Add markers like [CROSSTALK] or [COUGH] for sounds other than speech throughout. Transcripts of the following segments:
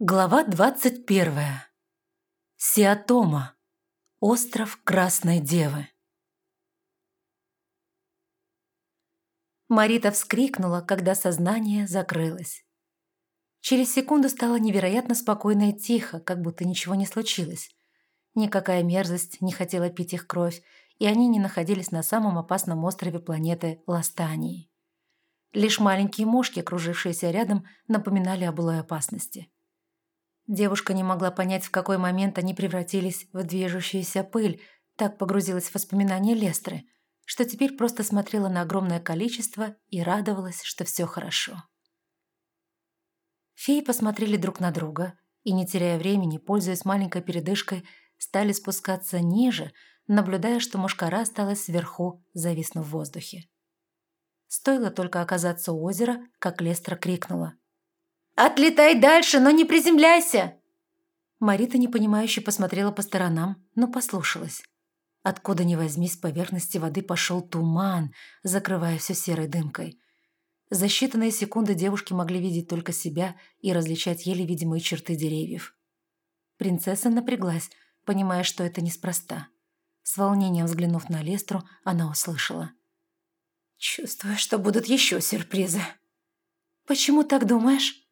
Глава двадцать первая. Сиатома. Остров Красной Девы. Марита вскрикнула, когда сознание закрылось. Через секунду стало невероятно спокойно и тихо, как будто ничего не случилось. Никакая мерзость не хотела пить их кровь, и они не находились на самом опасном острове планеты Ластании. Лишь маленькие мушки, кружившиеся рядом, напоминали о былой опасности – Девушка не могла понять, в какой момент они превратились в движущуюся пыль, так погрузилась в воспоминания Лестры, что теперь просто смотрела на огромное количество и радовалась, что все хорошо. Феи посмотрели друг на друга и, не теряя времени, пользуясь маленькой передышкой, стали спускаться ниже, наблюдая, что мушкара осталась сверху, зависнув в воздухе. Стоило только оказаться у озера, как Лестра крикнула. «Отлетай дальше, но не приземляйся!» Марита непонимающе посмотрела по сторонам, но послушалась. Откуда ни возьмись, с поверхности воды пошел туман, закрывая все серой дымкой. За считанные секунды девушки могли видеть только себя и различать еле видимые черты деревьев. Принцесса напряглась, понимая, что это неспроста. С волнением взглянув на Лестру, она услышала. «Чувствую, что будут еще сюрпризы». «Почему так думаешь?»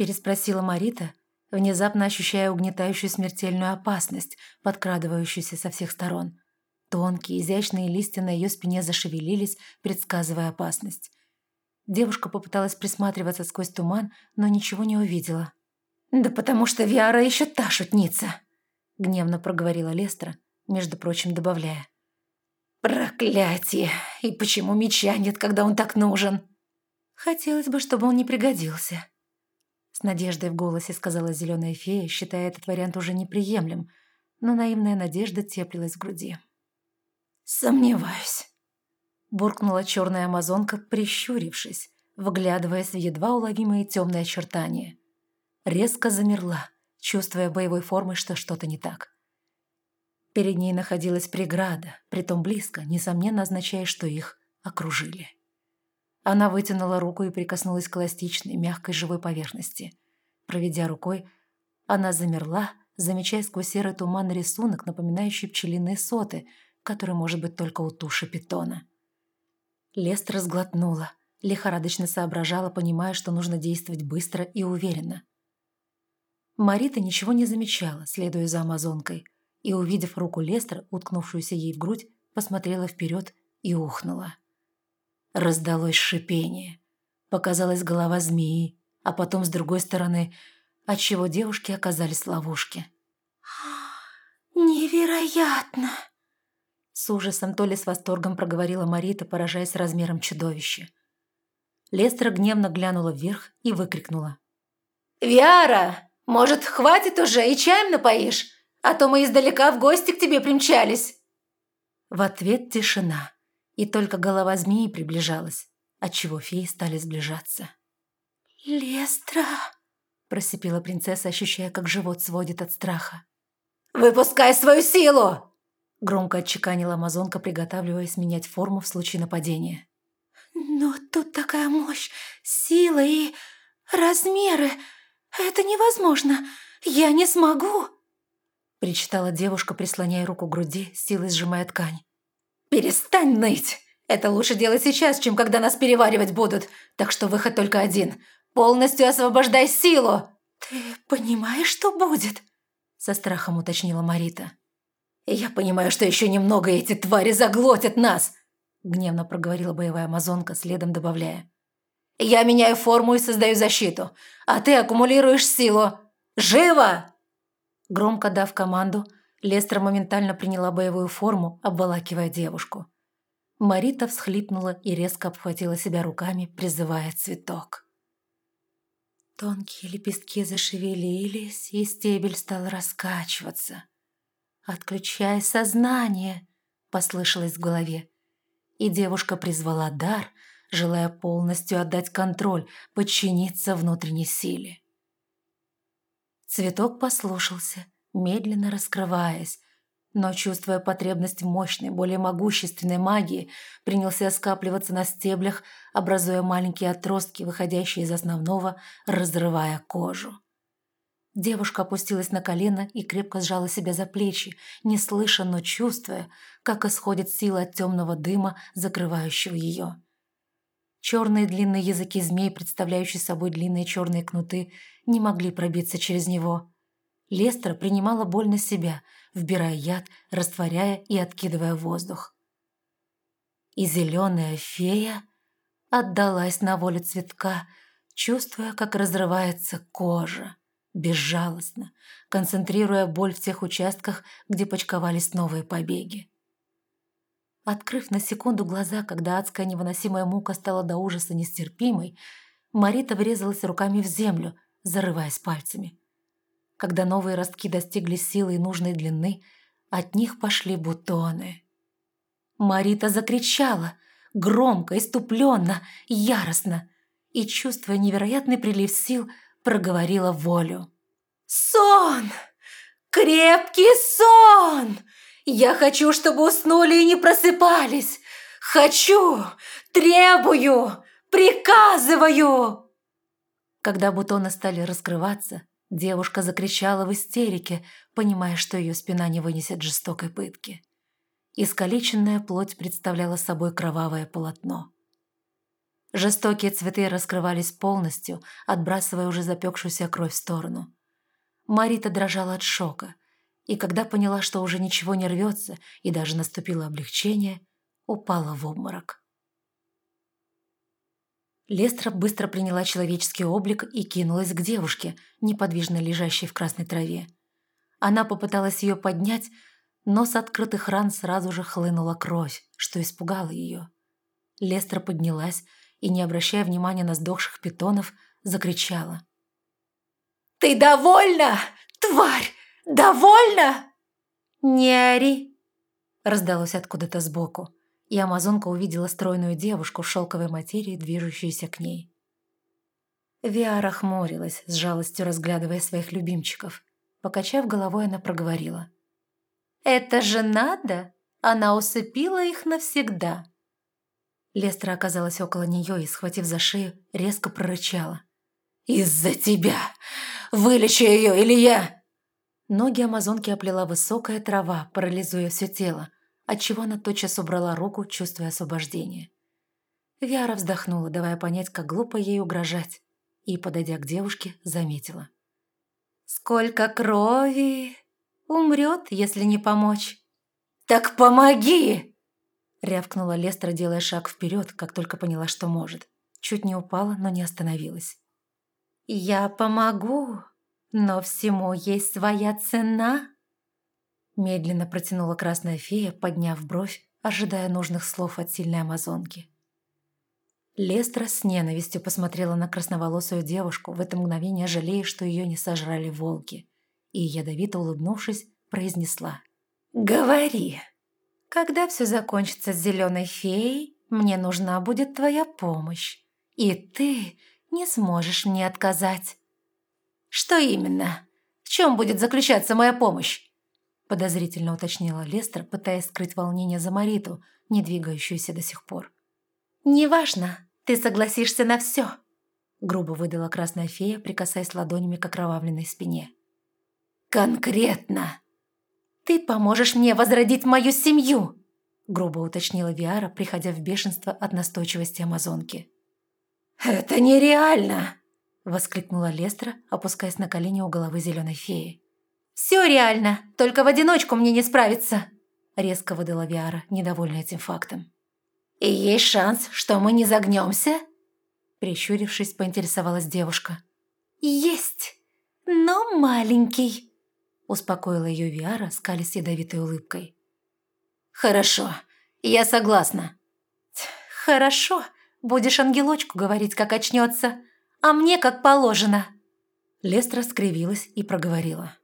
Переспросила Марита, внезапно ощущая угнетающую смертельную опасность, подкрадывающуюся со всех сторон. Тонкие, изящные листья на ее спине зашевелились, предсказывая опасность. Девушка попыталась присматриваться сквозь туман, но ничего не увидела. «Да потому что Виара еще та шутница!» — гневно проговорила Лестра, между прочим добавляя. «Проклятие! И почему меча нет, когда он так нужен?» «Хотелось бы, чтобы он не пригодился», с надеждой в голосе сказала зеленая фея, считая этот вариант уже неприемлем, но наивная надежда теплилась в груди. «Сомневаюсь», – буркнула черная амазонка, прищурившись, вглядываясь в едва уловимые темные очертания. Резко замерла, чувствуя боевой формой, что что-то не так. Перед ней находилась преграда, притом близко, несомненно означая, что их окружили. Она вытянула руку и прикоснулась к эластичной, мягкой живой поверхности. Проведя рукой, она замерла, замечая сквозь серый туман рисунок, напоминающий пчелиные соты, который может быть только у туши питона. Лест разглотнула, лихорадочно соображала, понимая, что нужно действовать быстро и уверенно. Марита ничего не замечала, следуя за амазонкой, и, увидев руку Лестра, уткнувшуюся ей в грудь, посмотрела вперед и ухнула. Раздалось шипение. Показалась голова змеи, а потом с другой стороны, отчего девушки оказались в ловушке. [GASPS] «Невероятно!» С ужасом, то ли с восторгом проговорила Марита, поражаясь размером чудовища. Лестра гневно глянула вверх и выкрикнула. «Виара, может, хватит уже и чаем напоишь? А то мы издалека в гости к тебе примчались!» В ответ тишина и только голова змеи приближалась, отчего феи стали сближаться. «Лестра!» – просипела принцесса, ощущая, как живот сводит от страха. «Выпускай свою силу!» – громко отчеканила амазонка, приготавливаясь менять форму в случае нападения. «Но тут такая мощь, сила и размеры. Это невозможно. Я не смогу!» Причитала девушка, прислоняя руку к груди, силой сжимая ткань. «Перестань ныть! Это лучше делать сейчас, чем когда нас переваривать будут, так что выход только один. Полностью освобождай силу!» «Ты понимаешь, что будет?» Со страхом уточнила Марита. «Я понимаю, что еще немного эти твари заглотят нас!» Гневно проговорила боевая амазонка, следом добавляя. «Я меняю форму и создаю защиту, а ты аккумулируешь силу. Живо!» Громко дав команду, Лестра моментально приняла боевую форму, обволакивая девушку. Марита всхлипнула и резко обхватила себя руками, призывая цветок. Тонкие лепестки зашевелились, и стебель стал раскачиваться. «Отключай сознание!» – послышалось в голове. И девушка призвала дар, желая полностью отдать контроль, подчиниться внутренней силе. Цветок послушался – медленно раскрываясь, но, чувствуя потребность мощной, более могущественной магии, принялся скапливаться на стеблях, образуя маленькие отростки, выходящие из основного, разрывая кожу. Девушка опустилась на колено и крепко сжала себя за плечи, не слыша, но чувствуя, как исходит сила от темного дыма, закрывающего ее. Черные длинные языки змей, представляющие собой длинные черные кнуты, не могли пробиться через него. Лестра принимала боль на себя, вбирая яд, растворяя и откидывая воздух. И зеленая фея отдалась на волю цветка, чувствуя, как разрывается кожа, безжалостно, концентрируя боль в тех участках, где почковались новые побеги. Открыв на секунду глаза, когда адская невыносимая мука стала до ужаса нестерпимой, Марита врезалась руками в землю, зарываясь пальцами. Когда новые ростки достигли силы и нужной длины, от них пошли бутоны. Марита закричала, громко, иступленно, яростно, и, чувствуя невероятный прилив сил, проговорила волю. «Сон! Крепкий сон! Я хочу, чтобы уснули и не просыпались! Хочу! Требую! Приказываю!» Когда бутоны стали раскрываться, девушка закричала в истерике, понимая, что ее спина не вынесет жестокой пытки. Искалеченная плоть представляла собой кровавое полотно. Жестокие цветы раскрывались полностью, отбрасывая уже запекшуюся кровь в сторону. Марита дрожала от шока, и когда поняла, что уже ничего не рвется и даже наступило облегчение, упала в обморок. Лестра быстро приняла человеческий облик и кинулась к девушке, неподвижно лежащей в красной траве. Она попыталась ее поднять, но с открытых ран сразу же хлынула кровь, что испугало ее. Лестра поднялась и, не обращая внимания на сдохших питонов, закричала. «Ты довольна, тварь? Довольна?» «Не ори!» раздалось откуда-то сбоку, и амазонка увидела стройную девушку в шелковой материи, движущуюся к ней. Виара хмурилась, с жалостью разглядывая своих любимчиков. Покачав головой, она проговорила. «Это же надо! Она усыпила их навсегда!» Лестра оказалась около нее и, схватив за шею, резко прорычала. «Из-за тебя! Вылечи ее, или я!» Ноги амазонки оплела высокая трава, парализуя все тело, отчего она тотчас убрала руку, чувствуя освобождение. Виара вздохнула, давая понять, как глупо ей угрожать, и, подойдя к девушке, заметила. «Сколько крови! Умрет, если не помочь!» «Так помоги!» Рявкнула Лестра, делая шаг вперед, как только поняла, что может. Чуть не упала, но не остановилась. «Я помогу, но всему есть своя цена!» Медленно протянула красная фея, подняв бровь, ожидая нужных слов от сильной амазонки. Лестра с ненавистью посмотрела на красноволосую девушку, в это мгновение жалея, что ее не сожрали волки, и, ядовито улыбнувшись, произнесла «Говори!» Когда все закончится с зеленой феей, мне нужна будет твоя помощь. И ты не сможешь мне отказать. Что именно? В чем будет заключаться моя помощь? Подозрительно уточнила Лестер, пытаясь скрыть волнение за Мариту, не двигающуюся до сих пор. «Неважно, ты согласишься на все», — грубо выдала красная фея, прикасаясь ладонями к окровавленной спине. «Конкретно!» «Ты поможешь мне возродить мою семью!» грубо уточнила Виара, приходя в бешенство от настойчивости амазонки. «Это нереально!» воскликнула Лестра, опускаясь на колени у головы зеленой феи. «Все реально, только в одиночку мне не справиться!» резко выдала Виара, недовольная этим фактом. «И есть шанс, что мы не загнемся?» Прищурившись, поинтересовалась девушка. «Есть, но маленький», успокоила ее Виара, скалясь ядовитой улыбкой. «Хорошо, я согласна». «Хорошо, будешь ангелочку говорить, как очнется, а мне как положено». Лестра скривилась и проговорила.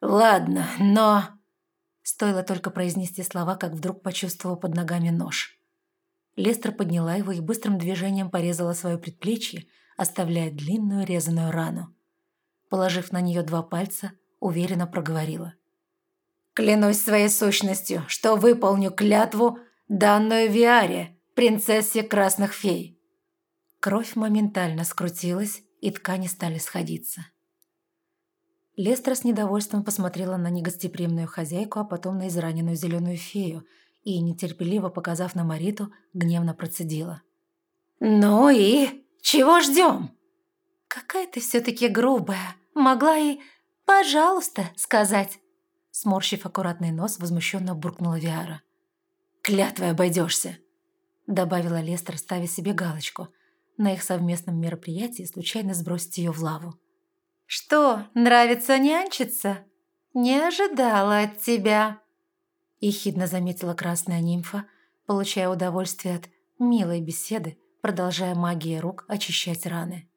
«Ладно, но...» Стоило только произнести слова, как вдруг почувствовала под ногами нож. Лестра подняла его и быстрым движением порезала свое предплечье, оставляя длинную резаную рану. Положив на нее два пальца, уверенно проговорила. «Клянусь своей сущностью, что выполню клятву, данную Виаре, принцессе красных фей». Кровь моментально скрутилась, и ткани стали сходиться. Лестра с недовольством посмотрела на негостеприимную хозяйку, а потом на израненную зеленую фею и, нетерпеливо показав на Мариту, гневно процедила. «Ну и чего ждем?» «Какая ты все-таки грубая. Могла и «пожалуйста» сказать». Сморщив аккуратный нос, возмущенно буркнула Виара. «Клятвой обойдешься», — добавила Лестер, ставя себе галочку. На их совместном мероприятии случайно сбросить ее в лаву. «Что, нравится нянчиться? Не ожидала от тебя!» Ехидно заметила красная нимфа, получая удовольствие от милой беседы, продолжая магией рук очищать раны.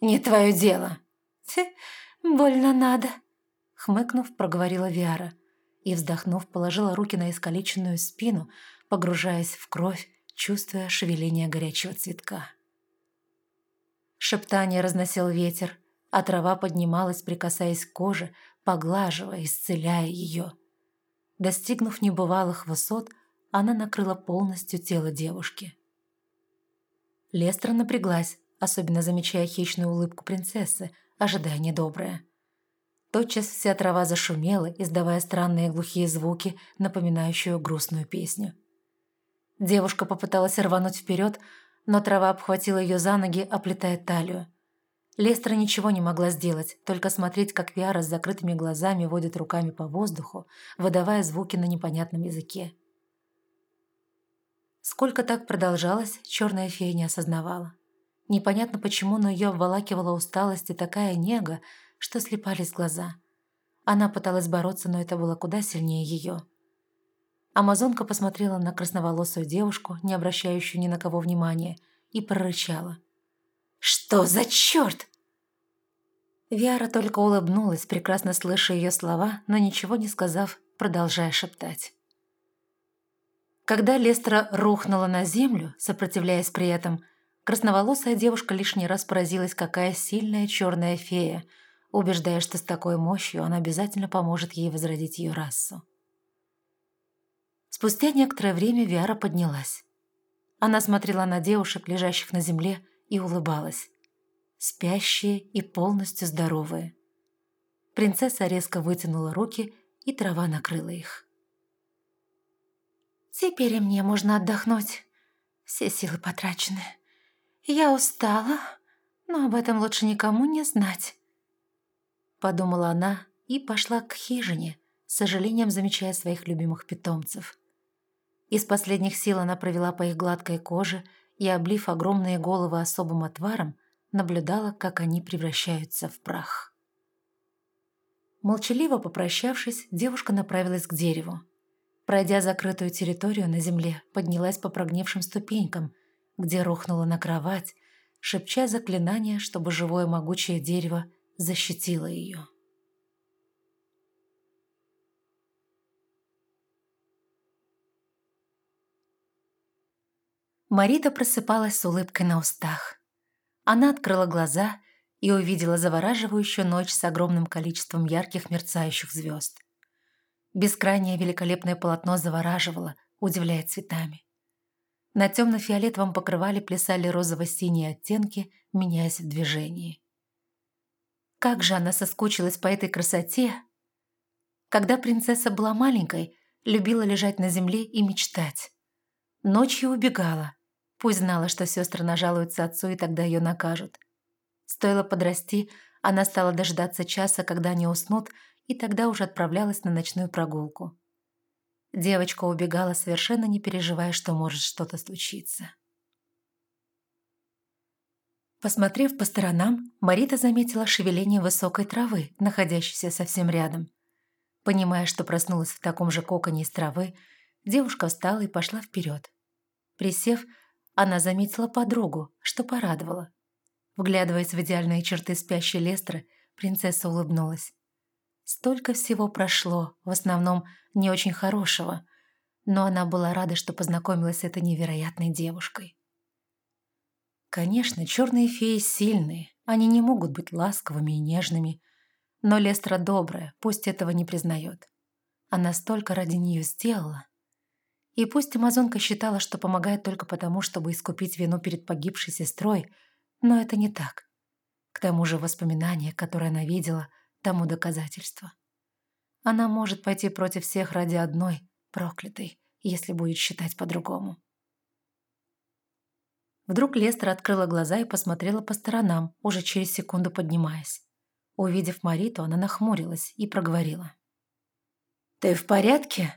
«Не твое дело!» «Ть, больно надо!» Хмыкнув, проговорила Виара и, вздохнув, положила руки на искалеченную спину, погружаясь в кровь, чувствуя шевеление горячего цветка. Шептание разносил ветер, а трава поднималась, прикасаясь к коже, поглаживая, исцеляя ее. Достигнув небывалых высот, она накрыла полностью тело девушки. Лестра напряглась, особенно замечая хищную улыбку принцессы, ожидая недоброе. Тотчас вся трава зашумела, издавая странные глухие звуки, напоминающие грустную песню. Девушка попыталась рвануть вперед, но трава обхватила ее за ноги, оплетая талию. Лестра ничего не могла сделать, только смотреть, как Виара с закрытыми глазами водит руками по воздуху, выдавая звуки на непонятном языке. Сколько так продолжалось, черная фея не осознавала. Непонятно почему, но ее обволакивала усталость и такая нега, что слепались глаза. Она пыталась бороться, но это было куда сильнее ее. Амазонка посмотрела на красноволосую девушку, не обращающую ни на кого внимания, и прорычала. «Что за черт?» Виара только улыбнулась, прекрасно слыша ее слова, но ничего не сказав, продолжая шептать. Когда Лестра рухнула на землю, сопротивляясь при этом, красноволосая девушка лишний раз поразилась, какая сильная черная фея – убеждая, что с такой мощью он обязательно поможет ей возродить ее расу. Спустя некоторое время Виара поднялась. Она смотрела на девушек, лежащих на земле, и улыбалась. Спящие и полностью здоровые. Принцесса резко вытянула руки, и трава накрыла их. «Теперь мне можно отдохнуть. Все силы потрачены. Я устала, но об этом лучше никому не знать подумала она и пошла к хижине, с сожалением замечая своих любимых питомцев. Из последних сил она провела по их гладкой коже и, облив огромные головы особым отваром, наблюдала, как они превращаются в прах. Молчаливо попрощавшись, девушка направилась к дереву. Пройдя закрытую территорию на земле, поднялась по прогнившим ступенькам, где рухнула на кровать, шепча заклинание, чтобы живое могучее дерево защитила ее. Марита просыпалась с улыбкой на устах. Она открыла глаза и увидела завораживающую ночь с огромным количеством ярких мерцающих звезд. Бескрайнее великолепное полотно завораживало, удивляя цветами. На темно-фиолетовом покрывале плясали розово-синие оттенки, меняясь в движении. Как же она соскучилась по этой красоте! Когда принцесса была маленькой, любила лежать на земле и мечтать. Ночью убегала, пусть знала, что сестры нажалуются отцу и тогда ее накажут. Стоило подрасти, она стала дождаться часа, когда они уснут, и тогда уже отправлялась на ночную прогулку. Девочка убегала, совершенно не переживая, что может что-то случиться. Посмотрев по сторонам, Марита заметила шевеление высокой травы, находящейся совсем рядом. Понимая, что проснулась в таком же коконе из травы, девушка встала и пошла вперед. Присев, она заметила подругу, что порадовало. Вглядываясь в идеальные черты спящей Лестры, принцесса улыбнулась. Столько всего прошло, в основном не очень хорошего, но она была рада, что познакомилась с этой невероятной девушкой. Конечно, черные феи сильные, они не могут быть ласковыми и нежными. Но Лестра добрая, пусть этого не признает. Она столько ради нее сделала. И пусть Амазонка считала, что помогает только потому, чтобы искупить вину перед погибшей сестрой, но это не так. К тому же воспоминания, которые она видела, тому доказательство. Она может пойти против всех ради одной, проклятой, если будет считать по-другому. Вдруг Лестер открыла глаза и посмотрела по сторонам, уже через секунду поднимаясь. Увидев Мариту, она нахмурилась и проговорила. «Ты в порядке?»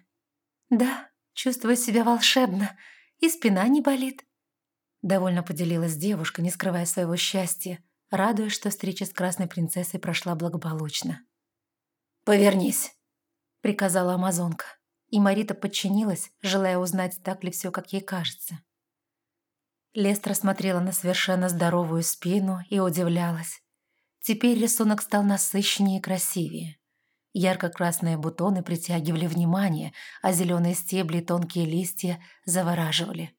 «Да, чувствую себя волшебно, и спина не болит». Довольно поделилась девушка, не скрывая своего счастья, радуясь, что встреча с красной принцессой прошла благополучно. «Повернись», — приказала амазонка, и Марита подчинилась, желая узнать, так ли все, как ей кажется. Лестра смотрела на совершенно здоровую спину и удивлялась. Теперь рисунок стал насыщеннее и красивее. Ярко-красные бутоны притягивали внимание, а зеленые стебли и тонкие листья завораживали.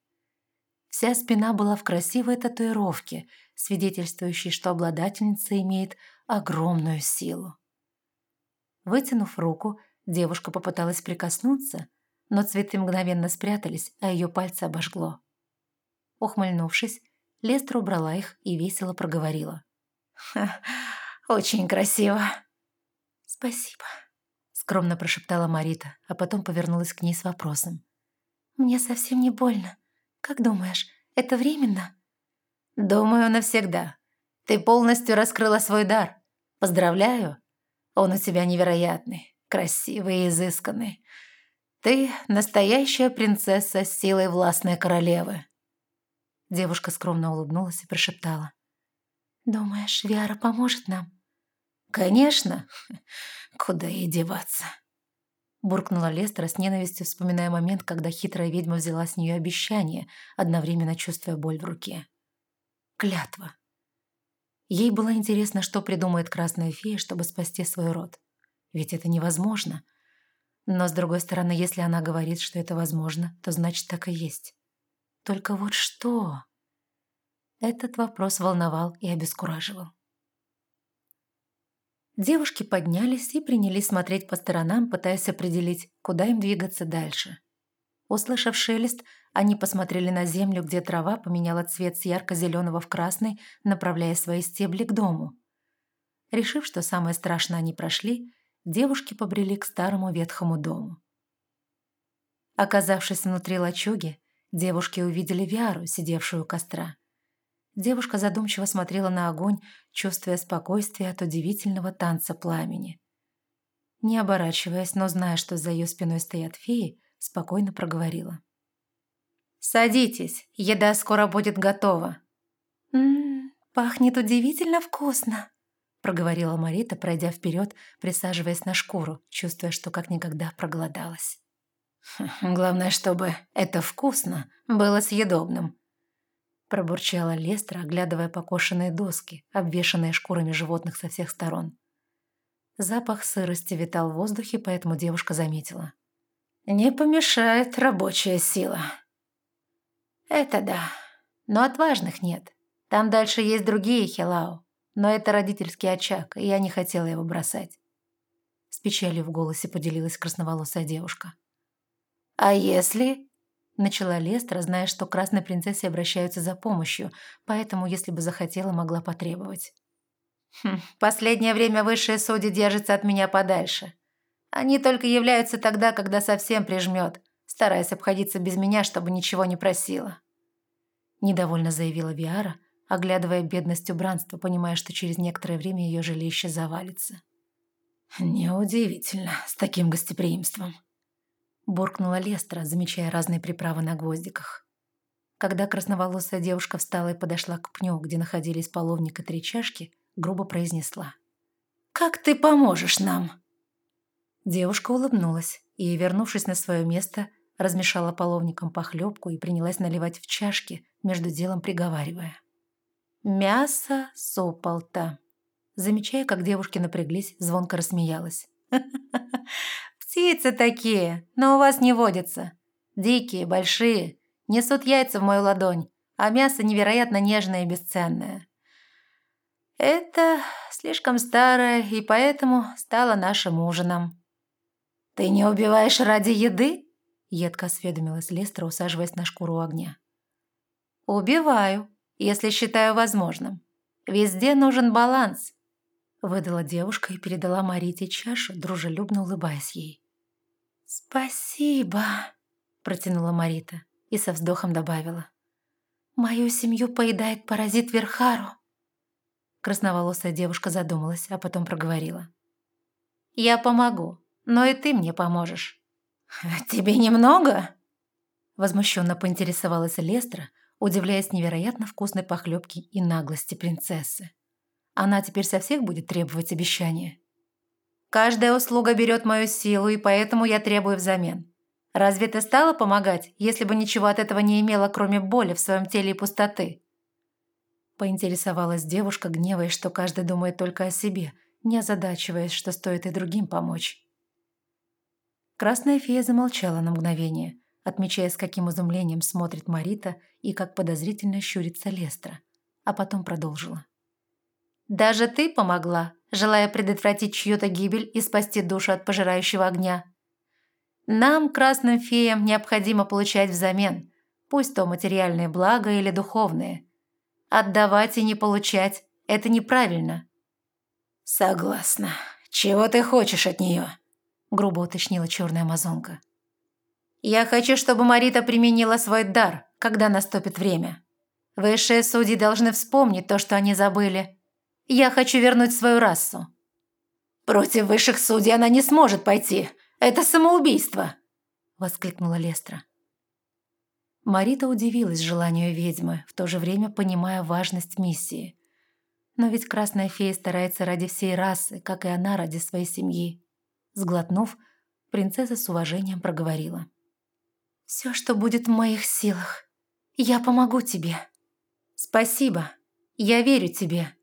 Вся спина была в красивой татуировке, свидетельствующей, что обладательница имеет огромную силу. Вытянув руку, девушка попыталась прикоснуться, но цветы мгновенно спрятались, а ее пальцы обожгло. Ухмыльнувшись, Лестра убрала их и весело проговорила. «Ха, очень красиво». «Спасибо», — скромно прошептала Марита, а потом повернулась к ней с вопросом. «Мне совсем не больно. Как думаешь, это временно?» «Думаю, навсегда. Ты полностью раскрыла свой дар. Поздравляю. Он у тебя невероятный, красивый и изысканный. Ты настоящая принцесса с силой властной королевы». Девушка скромно улыбнулась и прошептала. «Думаешь, Виара поможет нам?» «Конечно. Куда ей деваться?» Буркнула Лестера с ненавистью, вспоминая момент, когда хитрая ведьма взяла с нее обещание, одновременно чувствуя боль в руке. Клятва. Ей было интересно, что придумает Красная Фея, чтобы спасти свой род. Ведь это невозможно. Но, с другой стороны, если она говорит, что это возможно, то значит так и есть. Только вот что? Этот вопрос волновал и обескураживал. Девушки поднялись и принялись смотреть по сторонам, пытаясь определить, куда им двигаться дальше. Услышав шелест, они посмотрели на землю, где трава поменяла цвет с ярко-зеленого в красный, направляя свои стебли к дому. Решив, что самое страшное они прошли, девушки побрели к старому ветхому дому. Оказавшись внутри лачуги, Девушки увидели Виару, сидевшую у костра. Девушка задумчиво смотрела на огонь, чувствуя спокойствие от удивительного танца пламени. Не оборачиваясь, но зная, что за ее спиной стоят феи, спокойно проговорила. «Садитесь, еда скоро будет готова». «Ммм, пахнет удивительно вкусно», проговорила Марита, пройдя вперед, присаживаясь на шкуру, чувствуя, что как никогда проголодалась. Главное, чтобы это вкусно было съедобным. Пробурчала Лестра, оглядывая покошенные доски, обвешанные шкурами животных со всех сторон. Запах сырости витал в воздухе, поэтому девушка заметила. «Не помешает рабочая сила». «Это да, но отважных нет. Там дальше есть другие Хилау, но это родительский очаг, и я не хотела его бросать». С печалью в голосе поделилась красноволосая девушка. «А если...» Начала Лестра, зная, что красной принцессе обращаются за помощью, поэтому, если бы захотела, могла потребовать. Хм, «Последнее время высшие судьи держатся от меня подальше. Они только являются тогда, когда совсем прижмет, стараясь обходиться без меня, чтобы ничего не просила». Недовольно заявила Виара, оглядывая бедность убранства, понимая, что через некоторое время ее жилище завалится. «Неудивительно, с таким гостеприимством», буркнула Лестра, замечая разные приправы на гвоздиках. Когда красноволосая девушка встала и подошла к пню, где находились половник и три чашки, грубо произнесла. «Как ты поможешь нам?» Девушка улыбнулась и, вернувшись на свое место, размешала половником похлебку и принялась наливать в чашки, между делом приговаривая. «Мясо сополта». Замечая, как девушки напряглись, звонко рассмеялась. [LAUGHS] Птицы такие, но у вас не водятся. Дикие, большие, несут яйца в мою ладонь, а мясо невероятно нежное и бесценное. Это слишком старое и поэтому стало нашим ужином. «Ты не убиваешь ради еды?» – едко осведомилась Лестра, усаживаясь на шкуру огня. «Убиваю, если считаю возможным. Везде нужен баланс. Выдала девушка и передала Марите чашу, дружелюбно улыбаясь ей. «Спасибо», – протянула Марита и со вздохом добавила. «Мою семью поедает паразит Верхару». Красноволосая девушка задумалась, а потом проговорила. «Я помогу, но и ты мне поможешь». «Тебе немного?» Возмущенно поинтересовалась Лестра, удивляясь невероятно вкусной похлебке и наглости принцессы. Она теперь со всех будет требовать обещания. «Каждая услуга берет мою силу, и поэтому я требую взамен. Разве ты стала помогать, если бы ничего от этого не имела, кроме боли в своем теле и пустоты?» Поинтересовалась девушка, гневаясь, что каждый думает только о себе, не озадачиваясь, что стоит и другим помочь. Красная фея замолчала на мгновение, отмечая, с каким изумлением смотрит Марита и как подозрительно щурится Лестра, а потом продолжила. Даже ты помогла, желая предотвратить чью-то гибель и спасти душу от пожирающего огня. Нам, красным феям, необходимо получать взамен, пусть то материальные блага или духовные. Отдавать и не получать – это неправильно. «Согласна. Чего ты хочешь от нее?» – грубо уточнила черная амазонка. «Я хочу, чтобы Марита применила свой дар, когда наступит время. Высшие судьи должны вспомнить то, что они забыли, я хочу вернуть свою расу». «Против высших судей она не сможет пойти. Это самоубийство!» – воскликнула Лестра. Марита удивилась желанию ведьмы, в то же время понимая важность миссии. Но ведь Красная Фея старается ради всей расы, как и она ради своей семьи. Сглотнув, принцесса с уважением проговорила. «Все, что будет в моих силах, я помогу тебе». «Спасибо. Я верю тебе»,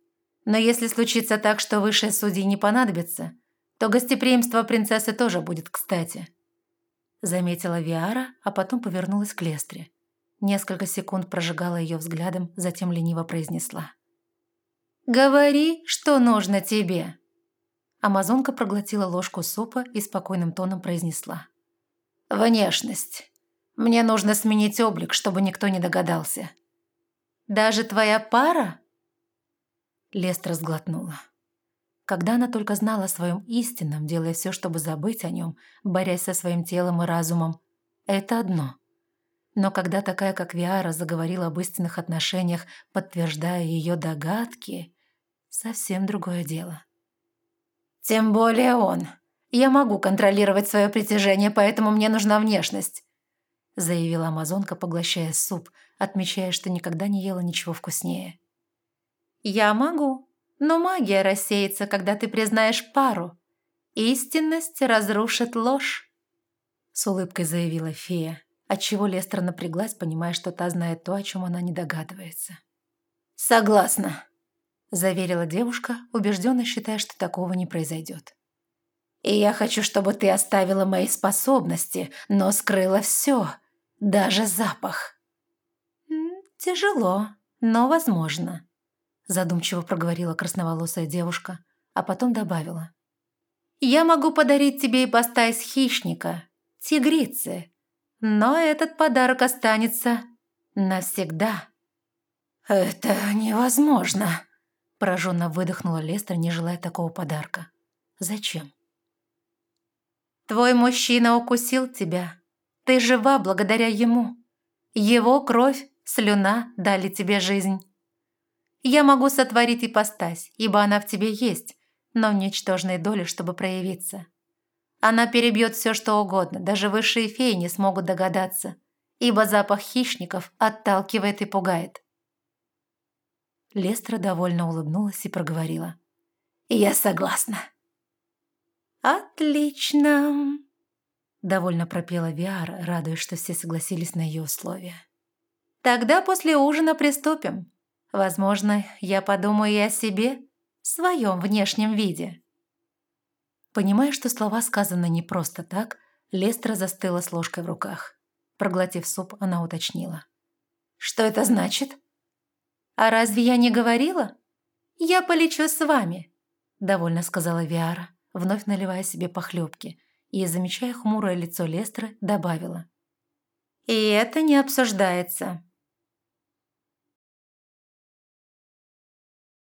но если случится так, что высшие судьи не понадобятся, то гостеприимство принцессы тоже будет кстати. Заметила Виара, а потом повернулась к Лестре. Несколько секунд прожигала ее взглядом, затем лениво произнесла. «Говори, что нужно тебе». Амазонка проглотила ложку супа и спокойным тоном произнесла. «Внешность. Мне нужно сменить облик, чтобы никто не догадался». «Даже твоя пара?» Лестра сглотнула. Когда она только знала о своем истинном, делая все, чтобы забыть о нем, борясь со своим телом и разумом, это одно. Но когда такая, как Виара, заговорила об истинных отношениях, подтверждая ее догадки, совсем другое дело. «Тем более он. Я могу контролировать свое притяжение, поэтому мне нужна внешность», заявила амазонка, поглощая суп, отмечая, что никогда не ела ничего вкуснее. «Я могу, но магия рассеется, когда ты признаешь пару. Истинность разрушит ложь», — с улыбкой заявила фея, отчего Лестер напряглась, понимая, что та знает то, о чем она не догадывается. «Согласна», — заверила девушка, убежденно считая, что такого не произойдет. «И я хочу, чтобы ты оставила мои способности, но скрыла все, даже запах». «Тяжело, но возможно», задумчиво проговорила красноволосая девушка, а потом добавила. «Я могу подарить тебе ипостась хищника, тигрицы, но этот подарок останется навсегда». «Это невозможно», – пораженно выдохнула Лестер, не желая такого подарка. «Зачем?» «Твой мужчина укусил тебя. Ты жива благодаря ему. Его кровь, слюна дали тебе жизнь. Я могу сотворить ипостась, ибо она в тебе есть, но в ничтожной доле, чтобы проявиться. Она перебьет все, что угодно, даже высшие феи не смогут догадаться, ибо запах хищников отталкивает и пугает. Лестра довольно улыбнулась и проговорила. «Я согласна». «Отлично!» Довольно пропела Виара, радуясь, что все согласились на ее условия. «Тогда после ужина приступим. Возможно, я подумаю и о себе, своем внешнем виде. Понимая, что слова сказаны не просто так, Лестра застыла с ложкой в руках. Проглотив суп, она уточнила. «Что это значит?» «А разве я не говорила? Я полечу с вами», — довольно сказала Виара, вновь наливая себе похлебки, и, замечая хмурое лицо Лестры, добавила. «И это не обсуждается».